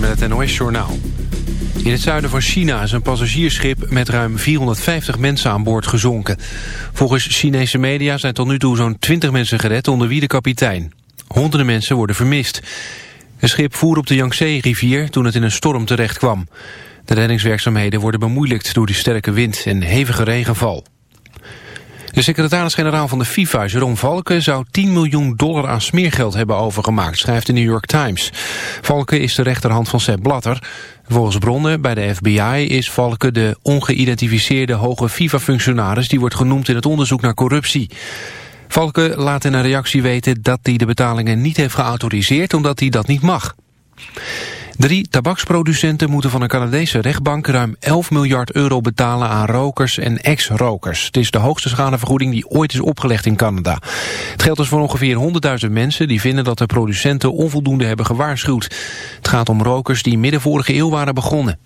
met het NOS-journaal. In het zuiden van China is een passagiersschip met ruim 450 mensen aan boord gezonken. Volgens Chinese media zijn tot nu toe zo'n 20 mensen gered onder wie de kapitein. Honderden mensen worden vermist. Het schip voer op de Yangtze-rivier toen het in een storm terecht kwam. De reddingswerkzaamheden worden bemoeilijkt door de sterke wind en hevige regenval. De secretaris-generaal van de FIFA, Jerome Valken, zou 10 miljoen dollar aan smeergeld hebben overgemaakt, schrijft de New York Times. Valken is de rechterhand van Sepp Blatter. Volgens bronnen bij de FBI is Valken de ongeïdentificeerde hoge FIFA-functionaris die wordt genoemd in het onderzoek naar corruptie. Valken laat in een reactie weten dat hij de betalingen niet heeft geautoriseerd omdat hij dat niet mag. Drie tabaksproducenten moeten van een Canadese rechtbank ruim 11 miljard euro betalen aan rokers en ex-rokers. Het is de hoogste schadevergoeding die ooit is opgelegd in Canada. Het geldt dus voor ongeveer 100.000 mensen die vinden dat de producenten onvoldoende hebben gewaarschuwd. Het gaat om rokers die midden vorige eeuw waren begonnen.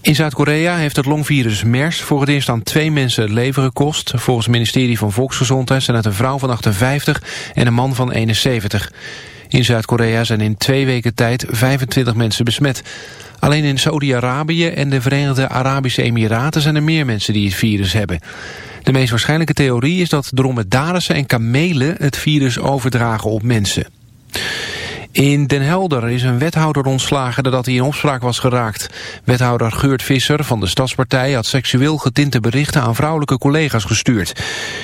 In Zuid-Korea heeft het longvirus MERS voor het eerst aan twee mensen het leven gekost. Volgens het ministerie van Volksgezondheid zijn het een vrouw van 58 en een man van 71. In Zuid-Korea zijn in twee weken tijd 25 mensen besmet. Alleen in Saudi-Arabië en de Verenigde Arabische Emiraten zijn er meer mensen die het virus hebben. De meest waarschijnlijke theorie is dat dromedarissen en kamelen het virus overdragen op mensen. In Den Helder is een wethouder ontslagen nadat hij in opspraak was geraakt. Wethouder Geurt Visser van de Stadspartij had seksueel getinte berichten aan vrouwelijke collega's gestuurd.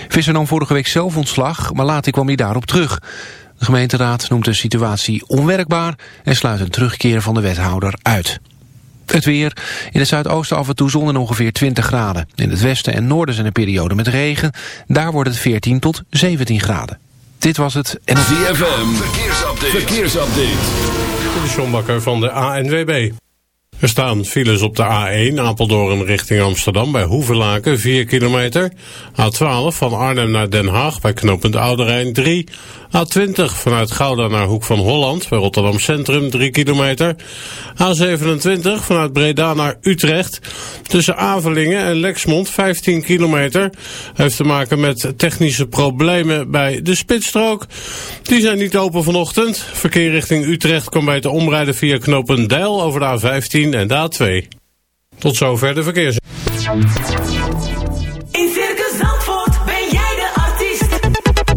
Visser nam vorige week zelf ontslag, maar later kwam hij daarop terug. De gemeenteraad noemt de situatie onwerkbaar en sluit een terugkeer van de wethouder uit. Het weer. In het zuidoosten af en toe zon en ongeveer 20 graden. In het westen en noorden zijn er perioden met regen. Daar wordt het 14 tot 17 graden. Dit was het en ZFM. Verkeersupdate. Verkeersupdate. De Sjombakker van de ANWB. Er staan files op de A1 Apeldoorn richting Amsterdam bij Hoevelaken 4 kilometer. A12 van Arnhem naar Den Haag bij knooppunt Oude 3. A20 vanuit Gouda naar Hoek van Holland bij Rotterdam Centrum 3 kilometer. A27 vanuit Breda naar Utrecht. Tussen Avelingen en Lexmond 15 kilometer. Heeft te maken met technische problemen bij de spitsstrook. Die zijn niet open vanochtend. Verkeer richting Utrecht kan bij te omrijden via knooppunt Deil over de A15 en de A2. Tot zover de verkeers. In Circus Zandvoort ben jij de artiest.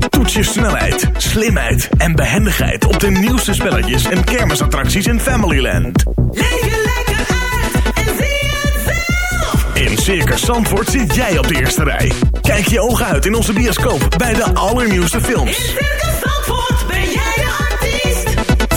Toets je snelheid, slimheid en behendigheid op de nieuwste spelletjes en kermisattracties in Familyland. Leef je lekker uit en zie het zelf. In Circus Zandvoort zit jij op de eerste rij. Kijk je ogen uit in onze bioscoop bij de allernieuwste films. In Circus Zandvoort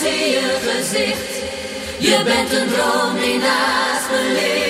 zie je gezicht. Je bent een droom die naast me.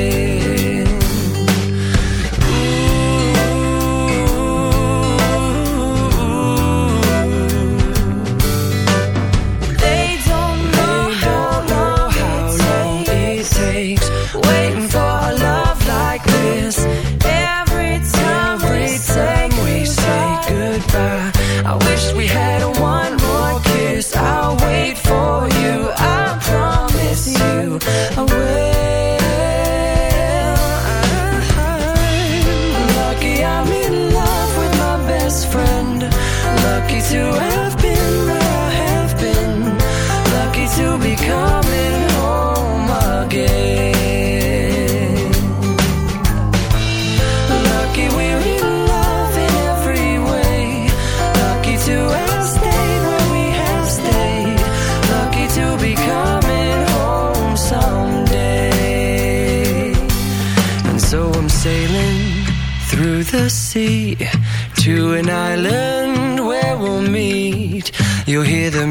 you hear the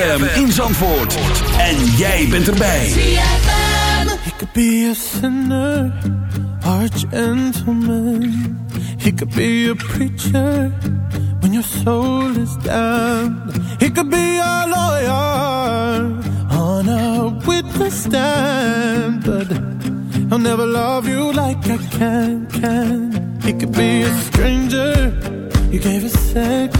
ZFM in Zandvoort. En jij bent erbij. He could be a sinner or gentleman. He could be a preacher when your soul is down. He could be a lawyer on a witness stand. But I'll never love you like I can, can. He could be a stranger you gave a second.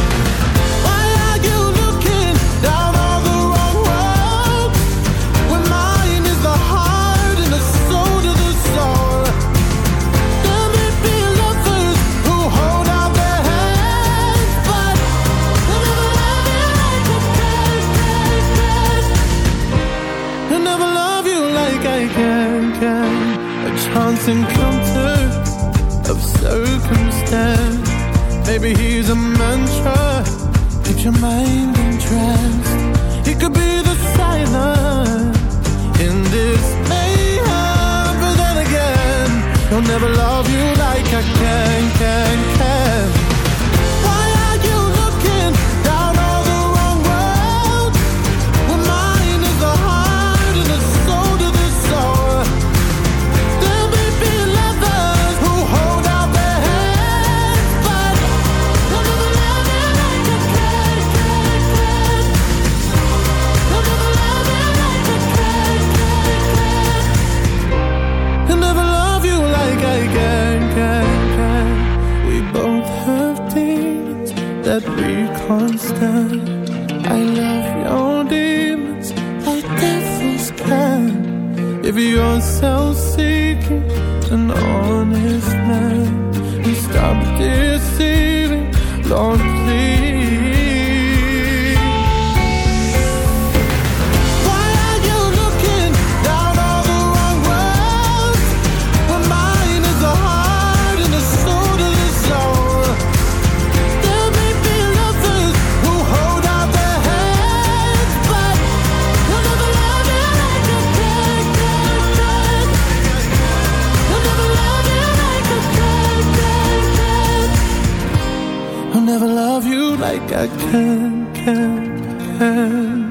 your mind Thank you. I can't, can, can.